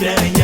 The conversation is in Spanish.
Siempre.